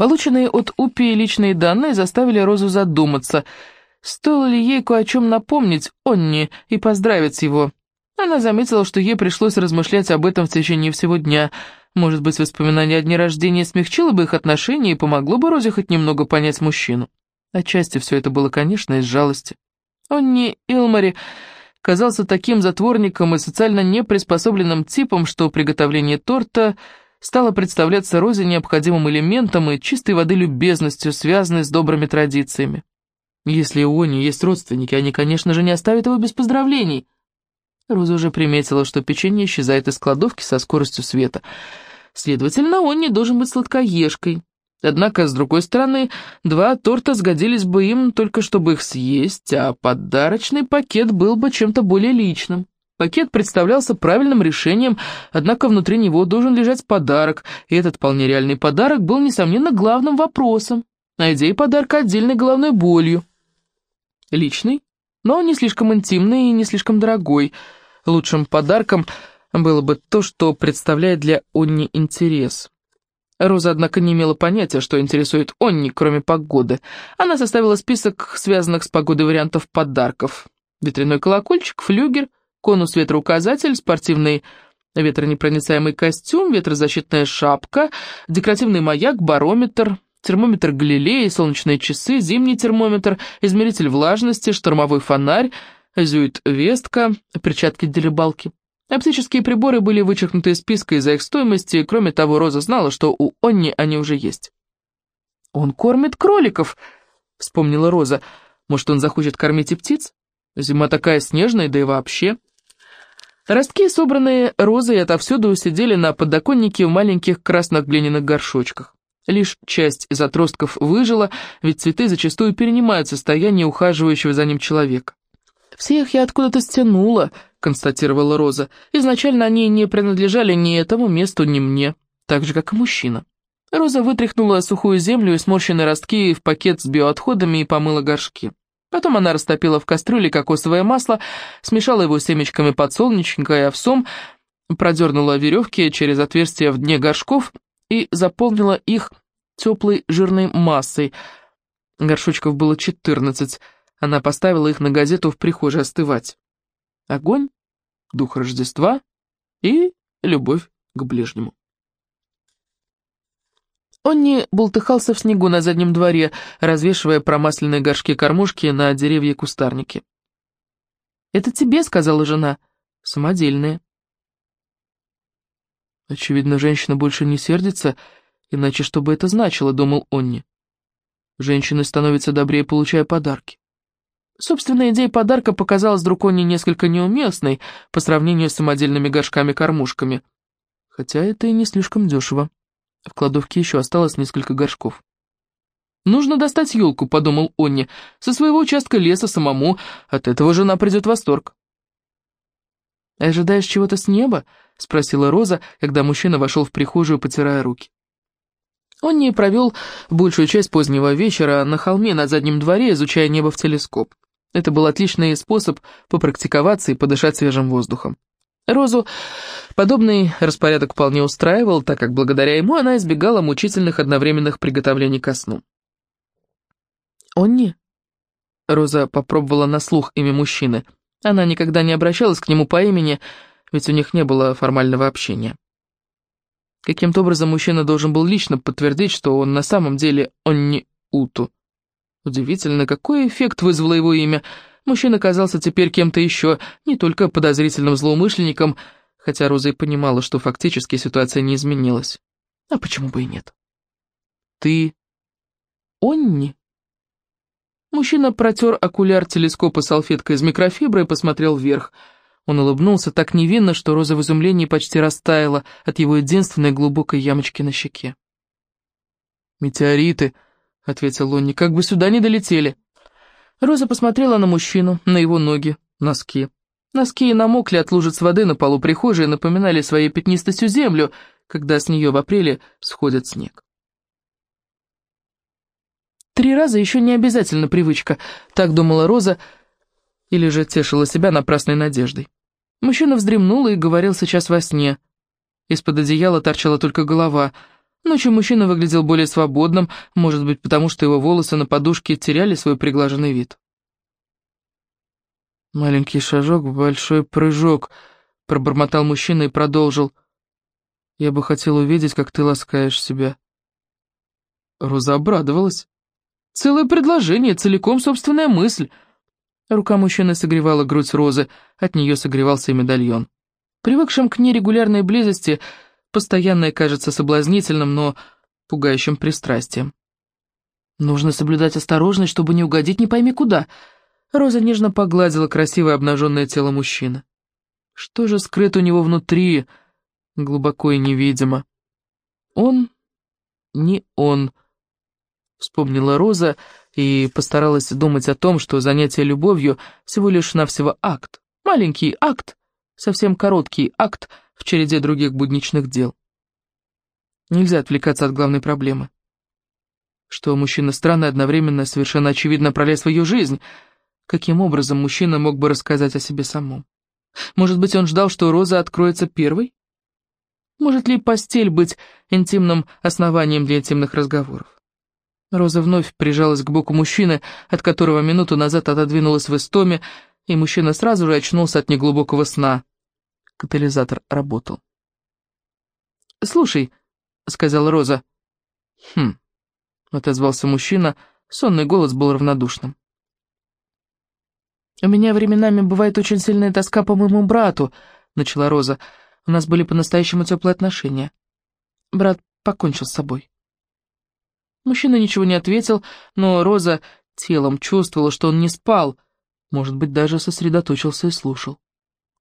Полученные от Упи личные данные заставили Розу задуматься, стоило ли ей кое о чем напомнить Онни и поздравить его. Она заметила, что ей пришлось размышлять об этом в течение всего дня. Может быть, воспоминание о дне рождения смягчило бы их отношения и помогло бы Розе хоть немного понять мужчину. Отчасти все это было, конечно, из жалости. Онни Илмари казался таким затворником и социально неприспособленным типом, что приготовление торта стало представляться Розе необходимым элементом и чистой воды любезностью, связанной с добрыми традициями. Если у Они есть родственники, они, конечно же, не оставят его без поздравлений. Роза уже приметила, что печенье исчезает из кладовки со скоростью света. Следовательно, он не должен быть сладкоежкой. Однако, с другой стороны, два торта сгодились бы им только чтобы их съесть, а подарочный пакет был бы чем-то более личным. Пакет представлялся правильным решением, однако внутри него должен лежать подарок, и этот вполне реальный подарок был, несомненно, главным вопросом, а идея подарка отдельной головной болью. Личный, но не слишком интимный и не слишком дорогой. Лучшим подарком было бы то, что представляет для Онни интерес. Роза, однако, не имела понятия, что интересует Онни, кроме погоды. Она составила список связанных с погодой вариантов подарков. Ветряной колокольчик, флюгер, конус-ветроуказатель, спортивный ветронепроницаемый костюм, ветрозащитная шапка, декоративный маяк, барометр, термометр Галилея, солнечные часы, зимний термометр, измеритель влажности, штормовой фонарь, зюит-вестка, перчатки для рыбалки. Оптические приборы были вычеркнуты из списка из-за их стоимости, кроме того, Роза знала, что у Онни они уже есть. «Он кормит кроликов», — вспомнила Роза. «Может, он захочет кормить и птиц? Зима такая снежная, да и вообще». Ростки, собранные розой отовсюду, сидели на подоконнике в маленьких красных глиняных горшочках. Лишь часть из отростков выжила, ведь цветы зачастую перенимают состояние ухаживающего за ним человека. «Все их я откуда-то стянула», — констатировала Роза. «Изначально они не принадлежали ни этому месту, ни мне, так же, как и мужчина». Роза вытряхнула сухую землю и сморщенные ростки в пакет с биоотходами и помыла горшки. Потом она растопила в кастрюле кокосовое масло, смешала его с семечками подсолнечника и овсом, продернула веревки через отверстия в дне горшков и заполнила их теплой жирной массой. Горшочков было четырнадцать. Она поставила их на газету в прихожей остывать. Огонь, дух Рождества и любовь к ближнему. Он не бултыхался в снегу на заднем дворе, развешивая промасленные горшки-кормушки на деревья кустарники. «Это тебе», — сказала жена, — «самодельные». Очевидно, женщина больше не сердится, иначе что бы это значило, думал Онни. Женщины становятся добрее, получая подарки. Собственная идея подарка показалась Друконе несколько неуместной по сравнению с самодельными горшками-кормушками. Хотя это и не слишком дешево. В кладовке еще осталось несколько горшков. «Нужно достать елку», — подумал Онни, — «со своего участка леса самому, от этого жена придет восторг». «Ожидаешь чего-то с неба?» — спросила Роза, когда мужчина вошел в прихожую, потирая руки. Онни провел большую часть позднего вечера на холме на заднем дворе, изучая небо в телескоп. Это был отличный способ попрактиковаться и подышать свежим воздухом. Розу подобный распорядок вполне устраивал, так как благодаря ему она избегала мучительных одновременных приготовлений ко сну. «Онни?» Роза попробовала на слух имя мужчины. Она никогда не обращалась к нему по имени, ведь у них не было формального общения. Каким-то образом мужчина должен был лично подтвердить, что он на самом деле Онни Уту. Удивительно, какой эффект вызвало его имя. Мужчина казался теперь кем-то еще, не только подозрительным злоумышленником, хотя Роза и понимала, что фактически ситуация не изменилась. А почему бы и нет? «Ты... Онни?» Мужчина протер окуляр телескопа салфеткой из микрофибры и посмотрел вверх. Он улыбнулся так невинно, что Роза в изумлении почти растаяла от его единственной глубокой ямочки на щеке. «Метеориты», — ответил Лонни, — «как бы сюда не долетели». Роза посмотрела на мужчину, на его ноги, носки. Носки намокли от лужиц воды на полу прихожей и напоминали своей пятнистостью землю, когда с нее в апреле сходит снег. Три раза еще не обязательно привычка, так думала Роза, или же тешила себя напрасной надеждой. Мужчина вздремнул и говорил сейчас во сне. Из-под одеяла торчала только голова — Ночью мужчина выглядел более свободным, может быть, потому что его волосы на подушке теряли свой приглаженный вид. «Маленький шажок, большой прыжок», — пробормотал мужчина и продолжил. «Я бы хотел увидеть, как ты ласкаешь себя». Роза обрадовалась. «Целое предложение, целиком собственная мысль». Рука мужчины согревала грудь Розы, от нее согревался и медальон. Привыкшим к нерегулярной близости, постоянное кажется соблазнительным, но пугающим пристрастием. Нужно соблюдать осторожность, чтобы не угодить не пойми куда — Роза нежно погладила красивое обнаженное тело мужчины. Что же скрыто у него внутри, глубоко и невидимо? Он не он, вспомнила Роза и постаралась думать о том, что занятие любовью всего лишь навсего акт. Маленький акт, совсем короткий акт в череде других будничных дел. Нельзя отвлекаться от главной проблемы. Что мужчина странный, одновременно совершенно очевидно пролез в ее жизнь — Каким образом мужчина мог бы рассказать о себе самом? Может быть, он ждал, что Роза откроется первой? Может ли постель быть интимным основанием для интимных разговоров? Роза вновь прижалась к боку мужчины, от которого минуту назад отодвинулась в истоме, и мужчина сразу же очнулся от неглубокого сна. Катализатор работал. «Слушай», — сказала Роза. «Хм», — отозвался мужчина, сонный голос был равнодушным. «У меня временами бывает очень сильная тоска по моему брату», — начала Роза. «У нас были по-настоящему теплые отношения. Брат покончил с собой». Мужчина ничего не ответил, но Роза телом чувствовала, что он не спал, может быть, даже сосредоточился и слушал.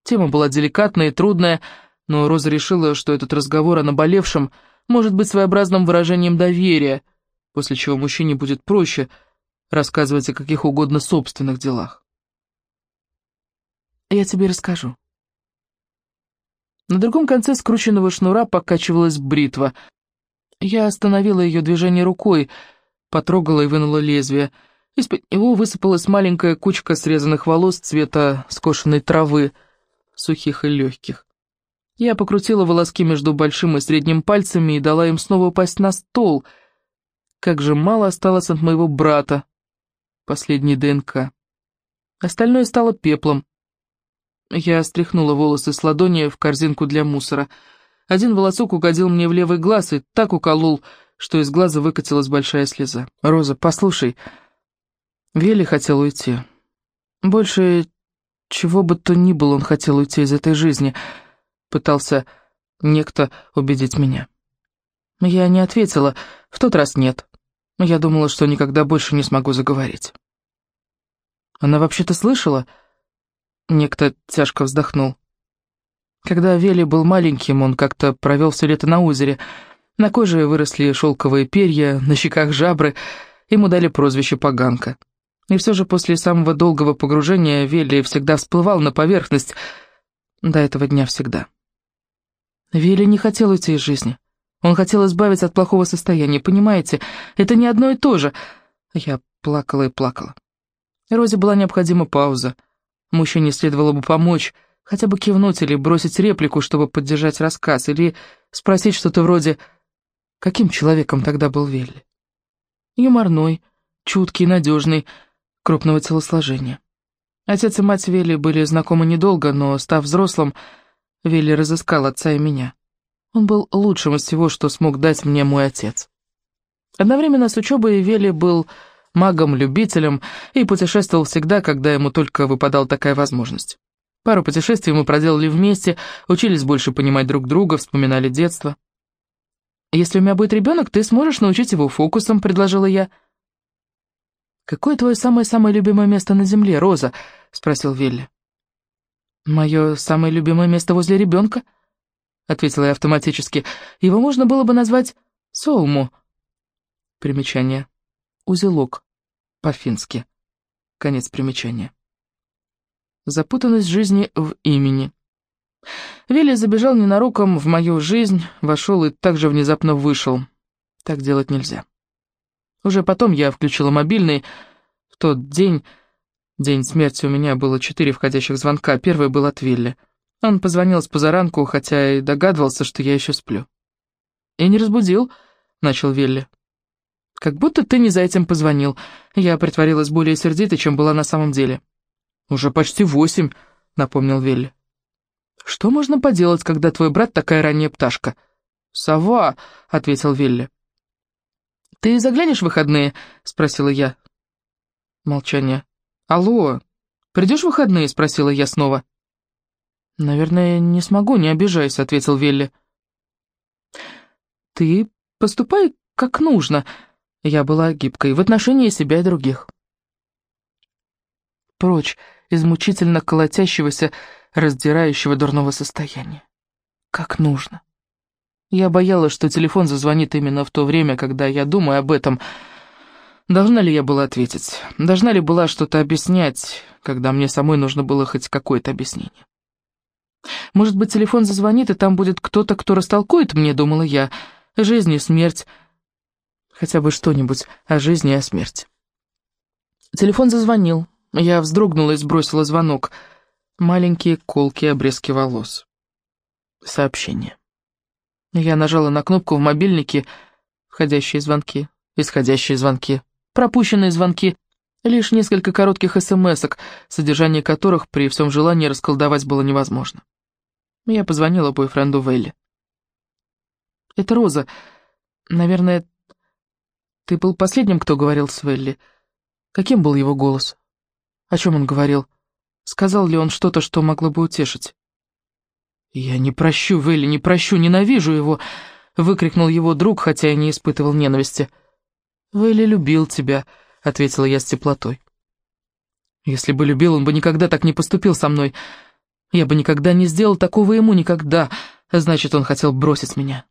Тема была деликатная и трудная, но Роза решила, что этот разговор о наболевшем может быть своеобразным выражением доверия, после чего мужчине будет проще рассказывать о каких угодно собственных делах. Я тебе расскажу. На другом конце скрученного шнура покачивалась бритва. Я остановила ее движение рукой, потрогала и вынула лезвие. Из-под него высыпалась маленькая кучка срезанных волос цвета скошенной травы, сухих и легких. Я покрутила волоски между большим и средним пальцами и дала им снова упасть на стол. Как же мало осталось от моего брата, последней ДНК. Остальное стало пеплом. Я стряхнула волосы с ладони в корзинку для мусора. Один волосок угодил мне в левый глаз и так уколол, что из глаза выкатилась большая слеза. «Роза, послушай, Вели хотел уйти. Больше чего бы то ни было он хотел уйти из этой жизни. Пытался некто убедить меня. Я не ответила, в тот раз нет. Я думала, что никогда больше не смогу заговорить. Она вообще-то слышала, Некто тяжко вздохнул. Когда Вели был маленьким, он как-то провел все лето на озере. На коже выросли шелковые перья, на щеках жабры. Ему дали прозвище «Поганка». И все же после самого долгого погружения Вели всегда всплывал на поверхность. До этого дня всегда. Вели не хотел уйти из жизни. Он хотел избавиться от плохого состояния, понимаете? Это не одно и то же. Я плакала и плакала. Розе была необходима пауза. Мужчине следовало бы помочь, хотя бы кивнуть или бросить реплику, чтобы поддержать рассказ, или спросить что-то вроде «Каким человеком тогда был Велли?» Юморной, чуткий, надежный, крупного телосложения. Отец и мать Вели были знакомы недолго, но, став взрослым, Вели разыскал отца и меня. Он был лучшим из всего, что смог дать мне мой отец. Одновременно с учебой Вели был магом-любителем и путешествовал всегда, когда ему только выпадала такая возможность. Пару путешествий мы проделали вместе, учились больше понимать друг друга, вспоминали детство. «Если у меня будет ребенок, ты сможешь научить его фокусам», — предложила я. «Какое твое самое-самое любимое место на земле, Роза?» — спросил Вилли. «Мое самое любимое место возле ребенка», — ответила я автоматически. «Его можно было бы назвать Соуму». Примечание узелок, по-фински. Конец примечания. Запутанность жизни в имени. Вилли забежал ненароком в мою жизнь, вошел и также внезапно вышел. Так делать нельзя. Уже потом я включила мобильный. В тот день, день смерти, у меня было четыре входящих звонка. Первый был от Вилли. Он позвонил с позаранку, хотя и догадывался, что я еще сплю. «Я не разбудил», — начал Вилли. «Как будто ты не за этим позвонил. Я притворилась более сердитой, чем была на самом деле». «Уже почти восемь», — напомнил Вилли. «Что можно поделать, когда твой брат такая ранняя пташка?» «Сова», — ответил Вилли. «Ты заглянешь в выходные?» — спросила я. Молчание. «Алло, придешь в выходные?» — спросила я снова. «Наверное, не смогу, не обижайся», — ответил Вилли. «Ты поступай как нужно», — я была гибкой, в отношении себя и других. Прочь из мучительно колотящегося, раздирающего дурного состояния. Как нужно. Я боялась, что телефон зазвонит именно в то время, когда я думаю об этом. Должна ли я была ответить? Должна ли была что-то объяснять, когда мне самой нужно было хоть какое-то объяснение? Может быть, телефон зазвонит, и там будет кто-то, кто растолкует мне, думала я. Жизнь и смерть. Хотя бы что-нибудь о жизни и о смерти. Телефон зазвонил. Я вздрогнула и сбросила звонок. Маленькие колкие обрезки волос. Сообщение. Я нажала на кнопку в мобильнике. Входящие звонки, исходящие звонки, пропущенные звонки. Лишь несколько коротких смс содержание которых при всем желании расколдовать было невозможно. Я позвонила бойфренду Вэлли. «Это Роза. Наверное, ты был последним, кто говорил с Велли. Каким был его голос? О чем он говорил? Сказал ли он что-то, что могло бы утешить? «Я не прощу, Велли, не прощу, ненавижу его!» — выкрикнул его друг, хотя и не испытывал ненависти. «Велли любил тебя», — ответила я с теплотой. «Если бы любил, он бы никогда так не поступил со мной. Я бы никогда не сделал такого ему, никогда. Значит, он хотел бросить меня».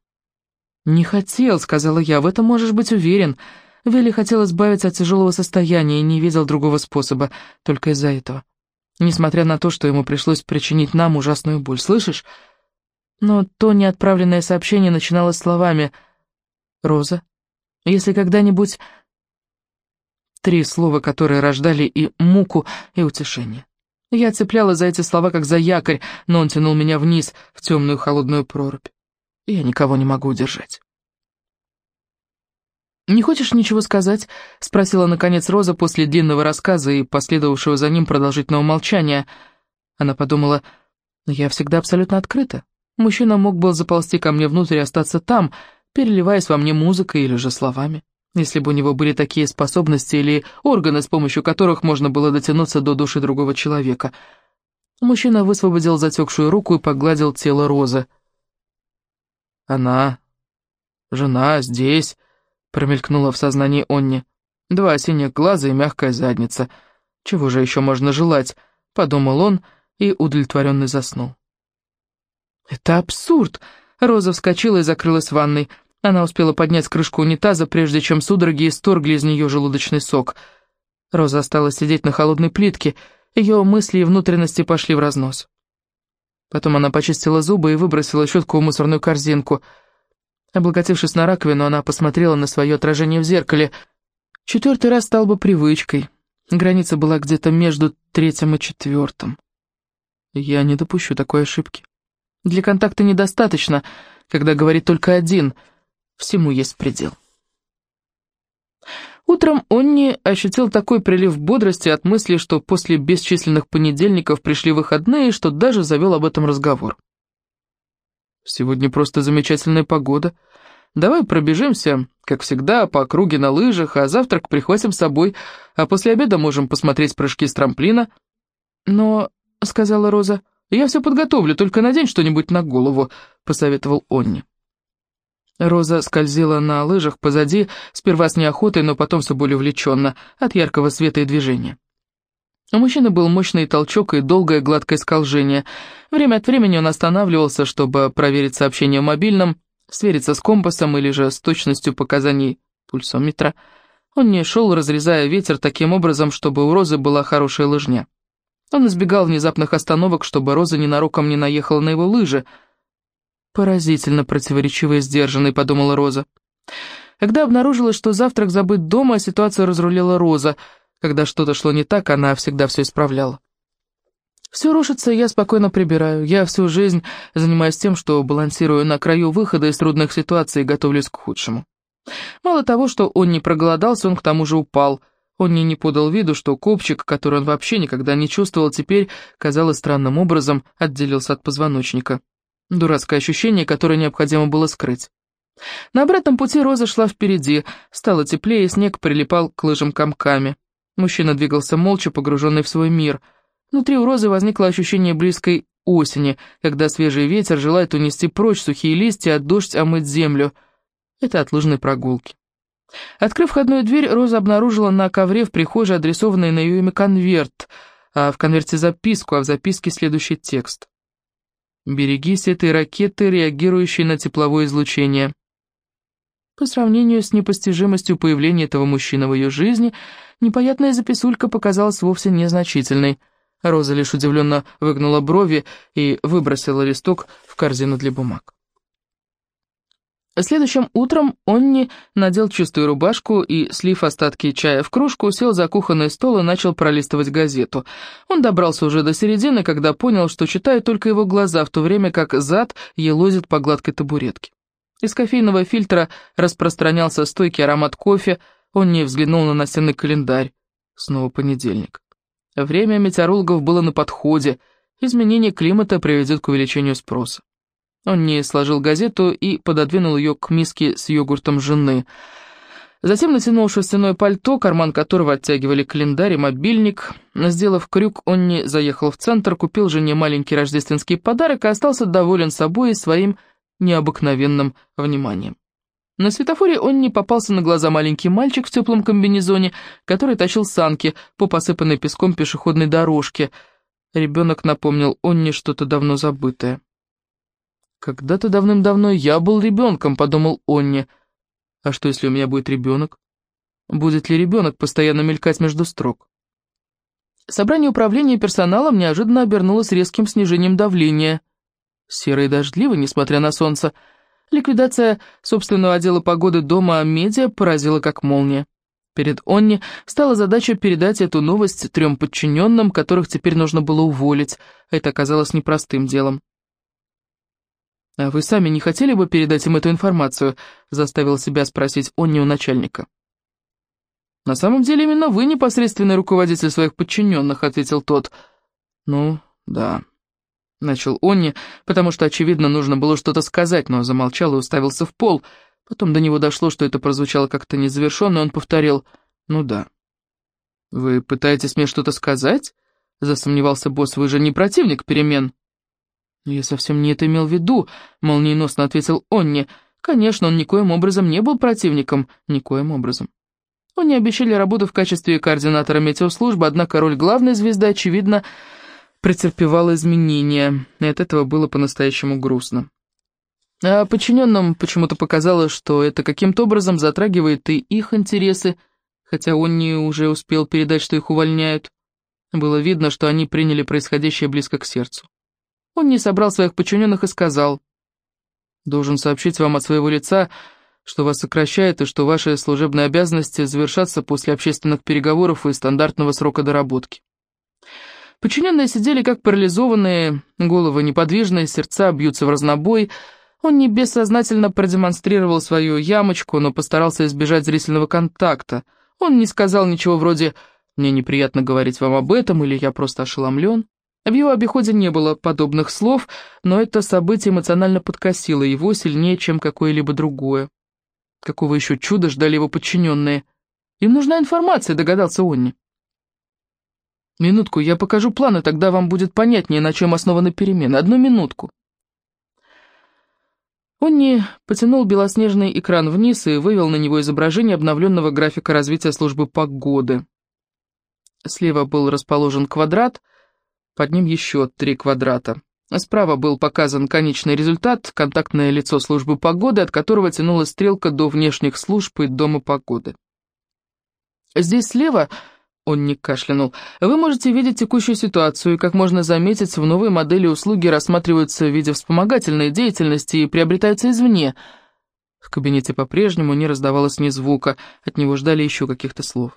«Не хотел», — сказала я, — «в этом можешь быть уверен». Вилли хотел избавиться от тяжелого состояния и не видел другого способа, только из-за этого. Несмотря на то, что ему пришлось причинить нам ужасную боль, слышишь? Но то неотправленное сообщение начиналось словами «Роза, если когда-нибудь...» Три слова, которые рождали и муку, и утешение. Я цепляла за эти слова, как за якорь, но он тянул меня вниз, в темную холодную прорубь. Я никого не могу удержать. «Не хочешь ничего сказать?» — спросила, наконец, Роза после длинного рассказа и последовавшего за ним продолжительного молчания. Она подумала, «Я всегда абсолютно открыта. Мужчина мог бы заползти ко мне внутрь и остаться там, переливаясь во мне музыкой или же словами, если бы у него были такие способности или органы, с помощью которых можно было дотянуться до души другого человека». Мужчина высвободил затекшую руку и погладил тело Розы. Она... жена здесь, промелькнула в сознании Онни. Два синих глаза и мягкая задница. Чего же еще можно желать? Подумал он и удовлетворенно заснул. Это абсурд! Роза вскочила и закрылась в ванной. Она успела поднять крышку унитаза, прежде чем судороги исторгли из нее желудочный сок. Роза осталась сидеть на холодной плитке, ее мысли и внутренности пошли в разнос. Потом она почистила зубы и выбросила щетку в мусорную корзинку. Облокотившись на раковину, она посмотрела на свое отражение в зеркале. Четвертый раз стал бы привычкой. Граница была где-то между третьим и четвертым. Я не допущу такой ошибки. Для контакта недостаточно, когда говорит только один. Всему есть предел. Утром Онни ощутил такой прилив бодрости от мысли, что после бесчисленных понедельников пришли выходные, что даже завел об этом разговор. «Сегодня просто замечательная погода. Давай пробежимся, как всегда, по округе на лыжах, а завтрак прихватим с собой, а после обеда можем посмотреть прыжки с трамплина». «Но», — сказала Роза, — «я все подготовлю, только надень что-нибудь на голову», — посоветовал Онни. Роза скользила на лыжах позади, сперва с неохотой, но потом все более увлеченно, от яркого света и движения. У мужчины был мощный толчок и долгое гладкое скольжение. Время от времени он останавливался, чтобы проверить сообщение в мобильном, свериться с компасом или же с точностью показаний пульсометра. Он не шел, разрезая ветер таким образом, чтобы у Розы была хорошая лыжня. Он избегал внезапных остановок, чтобы Роза ненароком не наехала на его лыжи, «Поразительно противоречивый и сдержанный», — подумала Роза. Когда обнаружилось, что завтрак забыт дома, ситуацию разрулила Роза. Когда что-то шло не так, она всегда все исправляла. «Все рушится, я спокойно прибираю. Я всю жизнь занимаюсь тем, что балансирую на краю выхода из трудных ситуаций и готовлюсь к худшему. Мало того, что он не проголодался, он к тому же упал. Он не, не подал виду, что копчик, который он вообще никогда не чувствовал, теперь, казалось, странным образом отделился от позвоночника. Дурацкое ощущение, которое необходимо было скрыть. На обратном пути Роза шла впереди, стало теплее, снег прилипал к лыжам комками. Мужчина двигался молча, погруженный в свой мир. Внутри у Розы возникло ощущение близкой осени, когда свежий ветер желает унести прочь сухие листья, а дождь омыть землю. Это от лыжной прогулки. Открыв входную дверь, Роза обнаружила на ковре в прихожей адресованный на ее имя конверт, а в конверте записку, а в записке следующий текст. «Берегись этой ракеты, реагирующей на тепловое излучение». По сравнению с непостижимостью появления этого мужчины в ее жизни, непонятная записулька показалась вовсе незначительной. Роза лишь удивленно выгнула брови и выбросила листок в корзину для бумаг. Следующим утром Онни надел чистую рубашку и, слив остатки чая в кружку, сел за кухонный стол и начал пролистывать газету. Он добрался уже до середины, когда понял, что читают только его глаза, в то время как зад елозит по гладкой табуретке. Из кофейного фильтра распространялся стойкий аромат кофе, он не взглянул на настенный календарь. Снова понедельник. Время метеорологов было на подходе, изменение климата приведет к увеличению спроса. Он не сложил газету и пододвинул ее к миске с йогуртом жены. Затем натянул шерстяное пальто, карман которого оттягивали календарь и мобильник. Сделав крюк, он не заехал в центр, купил жене маленький рождественский подарок и остался доволен собой и своим необыкновенным вниманием. На светофоре он не попался на глаза маленький мальчик в теплом комбинезоне, который тащил санки по посыпанной песком пешеходной дорожке. Ребенок напомнил Онне что-то давно забытое. «Когда-то давным-давно я был ребенком», — подумал Онни. «А что, если у меня будет ребенок? Будет ли ребенок постоянно мелькать между строк?» Собрание управления персоналом неожиданно обернулось резким снижением давления. Серо и дождливо, несмотря на солнце. Ликвидация собственного отдела погоды дома медиа поразила как молния. Перед Онни стала задача передать эту новость трем подчиненным, которых теперь нужно было уволить. Это оказалось непростым делом. «А вы сами не хотели бы передать им эту информацию?» — заставил себя спросить Онни у начальника. «На самом деле именно вы непосредственный руководитель своих подчиненных», — ответил тот. «Ну, да», — начал Онни, потому что, очевидно, нужно было что-то сказать, но замолчал и уставился в пол. Потом до него дошло, что это прозвучало как-то незавершенно, и он повторил «ну да». «Вы пытаетесь мне что-то сказать?» — засомневался босс. «Вы же не противник перемен». «Я совсем не это имел в виду», — молниеносно ответил Онни. «Конечно, он никоим образом не был противником, никоим образом». Они обещали работу в качестве координатора метеослужбы, однако роль главной звезды, очевидно, претерпевала изменения, и от этого было по-настоящему грустно. А подчиненным почему-то показалось, что это каким-то образом затрагивает и их интересы, хотя он не уже успел передать, что их увольняют. Было видно, что они приняли происходящее близко к сердцу. Он не собрал своих подчиненных и сказал, «Должен сообщить вам от своего лица, что вас сокращают и что ваши служебные обязанности завершатся после общественных переговоров и стандартного срока доработки. Подчиненные сидели как парализованные, головы неподвижные, сердца бьются в разнобой. Он не бессознательно продемонстрировал свою ямочку, но постарался избежать зрительного контакта. Он не сказал ничего вроде «мне неприятно говорить вам об этом» или «я просто ошеломлен». В его обиходе не было подобных слов, но это событие эмоционально подкосило его сильнее, чем какое-либо другое. Какого еще чуда ждали его подчиненные? Им нужна информация, догадался Онни. «Минутку, я покажу планы, тогда вам будет понятнее, на чем основаны перемены. Одну минутку». Онни потянул белоснежный экран вниз и вывел на него изображение обновленного графика развития службы погоды. Слева был расположен квадрат, под ним еще три квадрата. Справа был показан конечный результат, контактное лицо службы погоды, от которого тянулась стрелка до внешних служб и дома погоды. Здесь слева он не кашлянул. «Вы можете видеть текущую ситуацию, и, как можно заметить, в новой модели услуги рассматриваются в виде вспомогательной деятельности и приобретаются извне». В кабинете по-прежнему не раздавалось ни звука, от него ждали еще каких-то слов.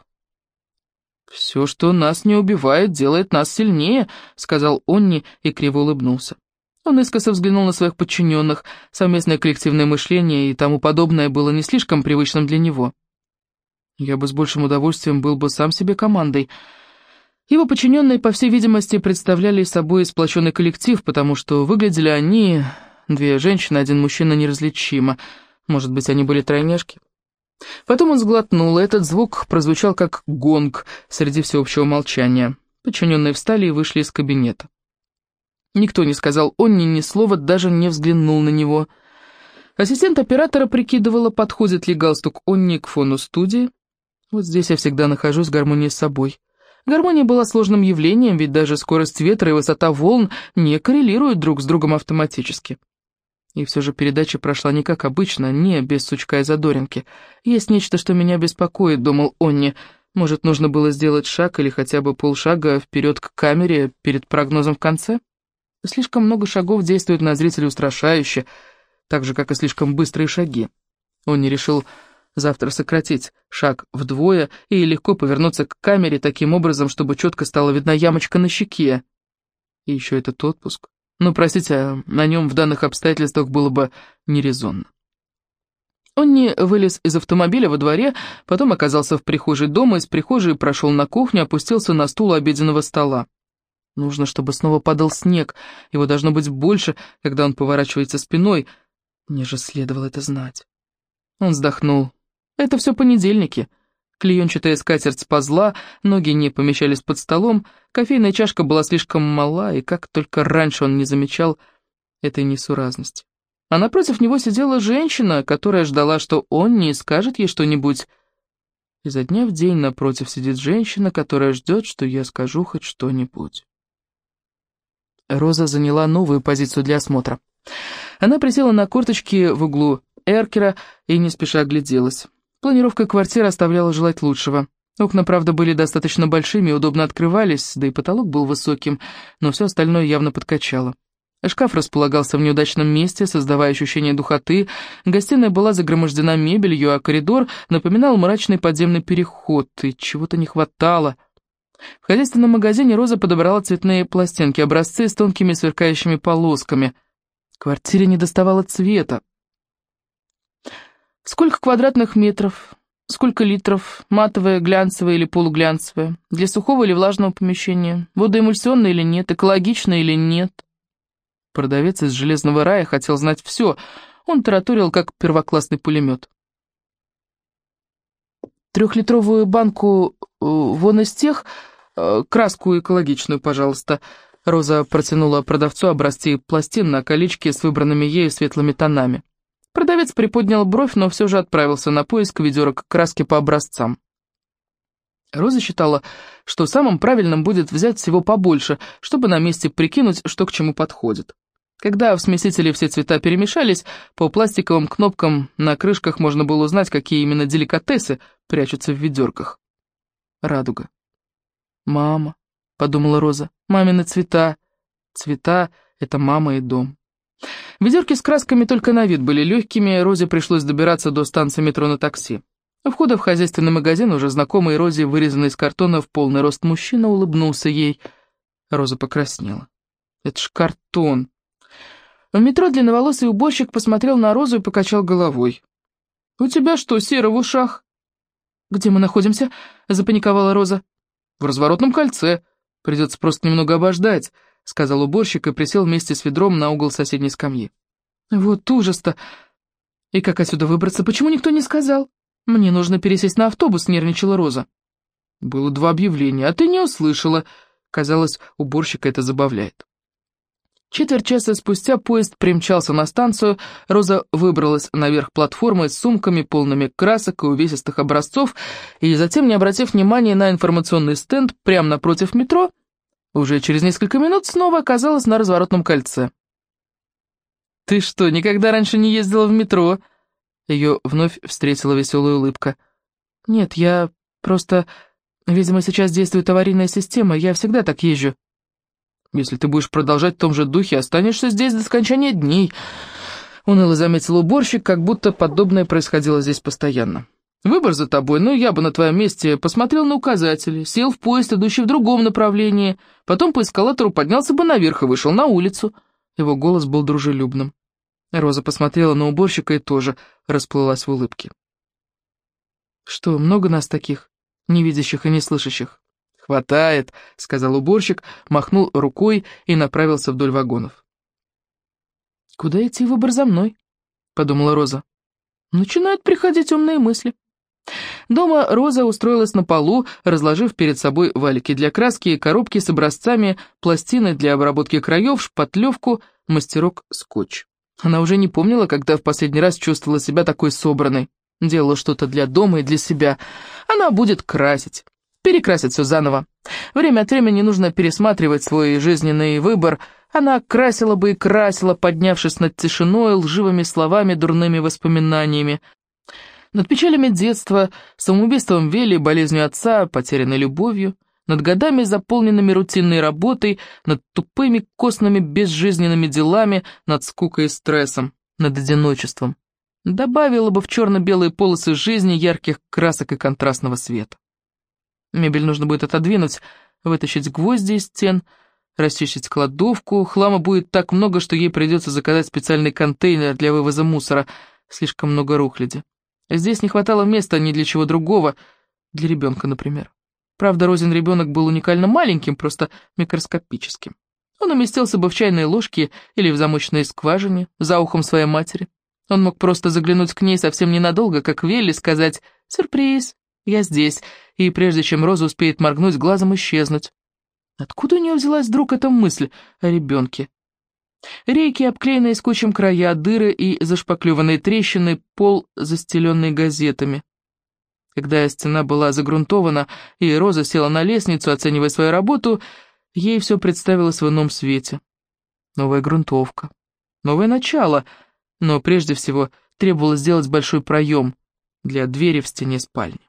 «Все, что нас не убивает, делает нас сильнее», — сказал Онни и криво улыбнулся. Он искоса взглянул на своих подчиненных, совместное коллективное мышление и тому подобное было не слишком привычным для него. Я бы с большим удовольствием был бы сам себе командой. Его подчиненные, по всей видимости, представляли собой сплоченный коллектив, потому что выглядели они, две женщины, один мужчина, неразличимо. Может быть, они были тройняшки? Потом он сглотнул, и этот звук прозвучал как гонг среди всеобщего молчания. Подчиненные встали и вышли из кабинета. Никто не сказал Онни ни слова, даже не взглянул на него. Ассистент оператора прикидывала, подходит ли галстук Онни к фону студии. Вот здесь я всегда нахожусь в гармонии с собой. Гармония была сложным явлением, ведь даже скорость ветра и высота волн не коррелируют друг с другом автоматически. И все же передача прошла не как обычно, не без сучка и задоринки. Есть нечто, что меня беспокоит, думал Онни. Может, нужно было сделать шаг или хотя бы полшага вперед к камере перед прогнозом в конце? Слишком много шагов действует на зрителя устрашающе, так же, как и слишком быстрые шаги. Он не решил завтра сократить шаг вдвое и легко повернуться к камере таким образом, чтобы четко стала видна ямочка на щеке. И еще этот отпуск. Ну, простите, а на нем в данных обстоятельствах было бы нерезонно. Он не вылез из автомобиля во дворе, потом оказался в прихожей дома, из прихожей прошел на кухню, опустился на стул обеденного стола. Нужно, чтобы снова падал снег. Его должно быть больше, когда он поворачивается спиной. Мне же следовало это знать. Он вздохнул. Это все понедельники. Клеенчатая скатерть сползла, ноги не помещались под столом, кофейная чашка была слишком мала, и как только раньше он не замечал этой несуразности. А напротив него сидела женщина, которая ждала, что он не скажет ей что-нибудь. Изо дня в день напротив сидит женщина, которая ждет, что я скажу хоть что-нибудь. Роза заняла новую позицию для осмотра. Она присела на корточки в углу эркера и не спеша огляделась. Планировка квартиры оставляла желать лучшего. Окна, правда, были достаточно большими и удобно открывались, да и потолок был высоким, но все остальное явно подкачало. Шкаф располагался в неудачном месте, создавая ощущение духоты, гостиная была загромождена мебелью, а коридор напоминал мрачный подземный переход, и чего-то не хватало — в хозяйственном магазине Роза подобрала цветные пластинки, образцы с тонкими сверкающими полосками. Квартире не доставало цвета. Сколько квадратных метров, сколько литров, матовое, глянцевое или полуглянцевое, для сухого или влажного помещения, водоэмульсионное или нет, экологично или нет. Продавец из «Железного рая» хотел знать все, он тараторил, как первоклассный пулемет. Трехлитровую банку э, вон из тех Э, краску экологичную, пожалуйста». Роза протянула продавцу образцы пластин на колечке с выбранными ею светлыми тонами. Продавец приподнял бровь, но все же отправился на поиск ведерок краски по образцам. Роза считала, что самым правильным будет взять всего побольше, чтобы на месте прикинуть, что к чему подходит. Когда в смесителе все цвета перемешались, по пластиковым кнопкам на крышках можно было узнать, какие именно деликатесы прячутся в ведерках. Радуга. «Мама», — подумала Роза, — «мамины цвета». Цвета — это мама и дом. Ведерки с красками только на вид были легкими, Розе пришлось добираться до станции метро на такси. У входа в хозяйственный магазин уже знакомый Розе, вырезанный из картона в полный рост мужчина, улыбнулся ей. Роза покраснела. «Это ж картон!» В метро длинноволосый уборщик посмотрел на Розу и покачал головой. «У тебя что, сера в ушах?» «Где мы находимся?» — запаниковала Роза. «В разворотном кольце. Придется просто немного обождать», — сказал уборщик и присел вместе с ведром на угол соседней скамьи. «Вот ужас-то! И как отсюда выбраться? Почему никто не сказал? Мне нужно пересесть на автобус», — нервничала Роза. Было два объявления, а ты не услышала. Казалось, уборщика это забавляет. Четверть часа спустя поезд примчался на станцию, Роза выбралась наверх платформы с сумками, полными красок и увесистых образцов, и затем, не обратив внимания на информационный стенд прямо напротив метро, уже через несколько минут снова оказалась на разворотном кольце. «Ты что, никогда раньше не ездила в метро?» Ее вновь встретила веселая улыбка. «Нет, я просто... Видимо, сейчас действует аварийная система, я всегда так езжу». Если ты будешь продолжать в том же духе, останешься здесь до скончания дней. Уныло заметил уборщик, как будто подобное происходило здесь постоянно. Выбор за тобой, но я бы на твоем месте посмотрел на указатели, сел в поезд, идущий в другом направлении, потом по эскалатору поднялся бы наверх и вышел на улицу. Его голос был дружелюбным. Роза посмотрела на уборщика и тоже расплылась в улыбке. «Что, много нас таких, невидящих и не слышащих?» «Хватает», — сказал уборщик, махнул рукой и направился вдоль вагонов. «Куда идти выбор за мной?» — подумала Роза. «Начинают приходить умные мысли». Дома Роза устроилась на полу, разложив перед собой валики для краски, коробки с образцами, пластины для обработки краев, шпатлевку, мастерок, скотч. Она уже не помнила, когда в последний раз чувствовала себя такой собранной. Делала что-то для дома и для себя. Она будет красить. Перекрасить все заново. Время от времени нужно пересматривать свой жизненный выбор. Она красила бы и красила, поднявшись над тишиной, лживыми словами, дурными воспоминаниями. Над печалями детства, самоубийством Вели, болезнью отца, потерянной любовью, над годами, заполненными рутинной работой, над тупыми, костными, безжизненными делами, над скукой и стрессом, над одиночеством. Добавила бы в черно-белые полосы жизни ярких красок и контрастного света. Мебель нужно будет отодвинуть, вытащить гвозди из стен, расчистить кладовку. Хлама будет так много, что ей придется заказать специальный контейнер для вывоза мусора. Слишком много рухляди. Здесь не хватало места ни для чего другого, для ребенка, например. Правда, Розин ребенок был уникально маленьким, просто микроскопическим. Он уместился бы в чайной ложке или в замочной скважине, за ухом своей матери. Он мог просто заглянуть к ней совсем ненадолго, как Велли, сказать «Сюрприз, я здесь», и прежде чем Роза успеет моргнуть, глазом исчезнуть. Откуда у нее взялась вдруг эта мысль о ребенке? Рейки, обклеенные скотчем края, дыры и зашпаклеванные трещины, пол, застеленный газетами. Когда стена была загрунтована, и Роза села на лестницу, оценивая свою работу, ей все представилось в ином свете. Новая грунтовка, новое начало, но прежде всего требовалось сделать большой проем для двери в стене спальни.